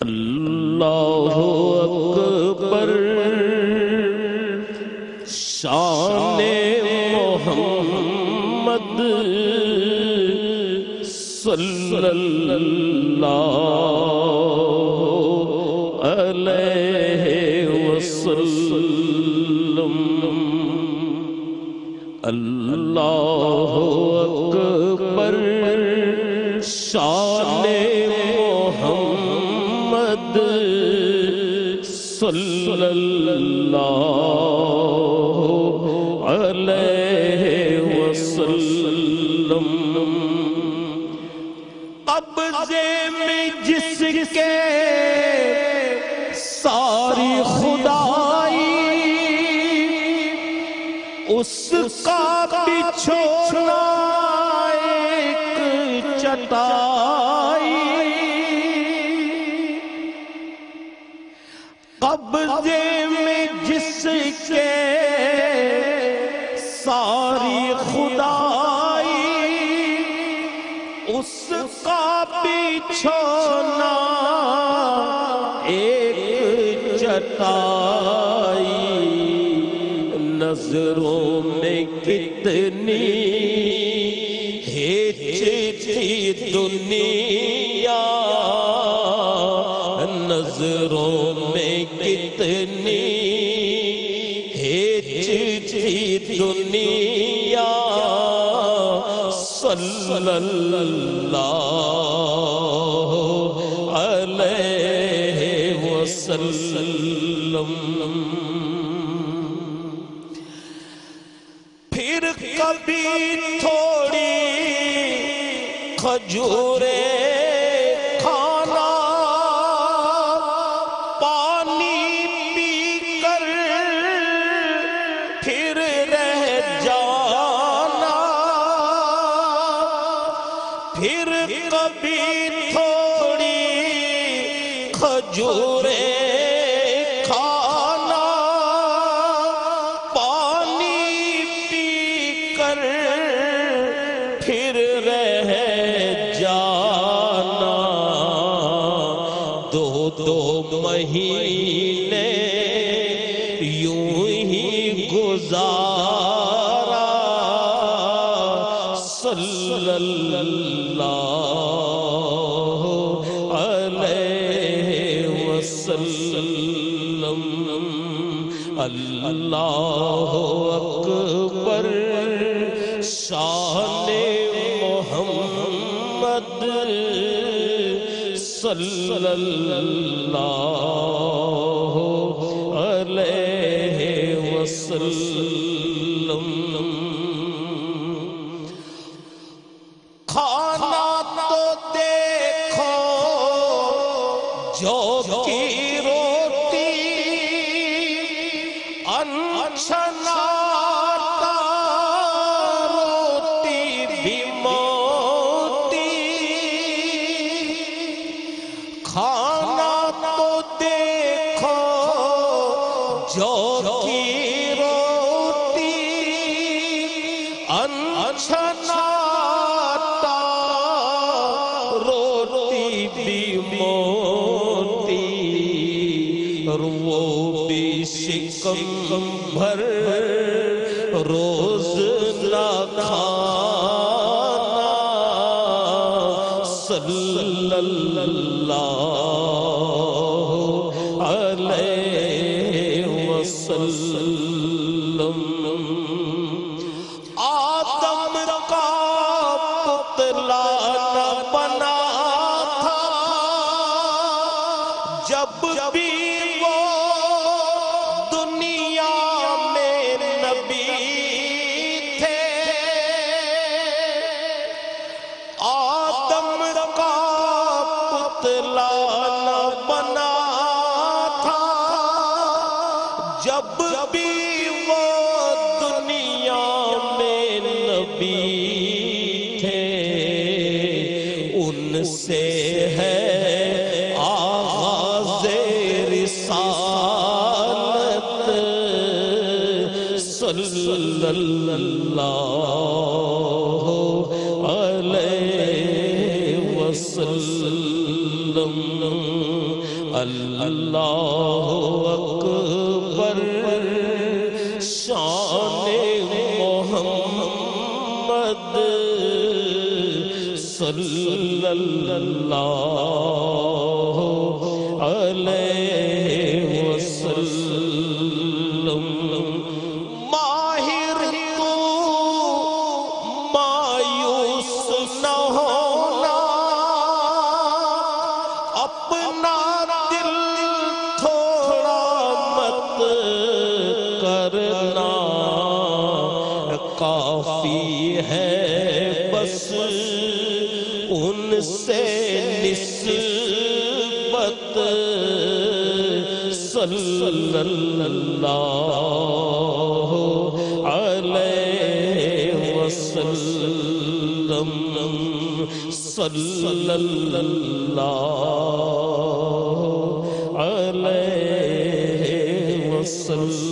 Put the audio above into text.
اللہ اکبر شان محمد صلی اللہ علیہ وسلم اللہ اکبر شان صلی اللہ علیہ وسلم. قبضے میں جس کے ساری خدائی، اس کا بچھونا ایک چٹائی۔ قبضے میں جس کے ساری خدائی، اس کا بچھونا ایک چٹائی۔ نظروں میں کتنی ہیچ تھی دنیا نظروں میں کتنی ہیچ تھی دنیا صلی اللہ علیہ وسلم۔ پھر کبھی تھوڑی کھجورے پھر کبھی تھوڑی کھجورے کھانا، پانی پی کر پھر رہ جانا۔ دو دو مہینے یوں ہی گزارا۔ اللہ علیہ وسلم اللہ اکبر شان محمد صلی اللہ علیہ وسلم جو کی روٹی انچھناتا روٹی بھی کھانا تو دیکھو جو کی روٹی انچھناتا شکم بھر روز نہ کھانا۔ صلی اللہ علیہ وسلم۔ آدم کا پتلا نہ بنا تھا۔ جب بھی صلی اللہ علیہ وسلم اللہ اکبر شان محمد صلی اللہ علیہ کافی ہے بس ان سے نسبت صلی اللہ علیہ وسلم صلی اللہ علیہ وسلم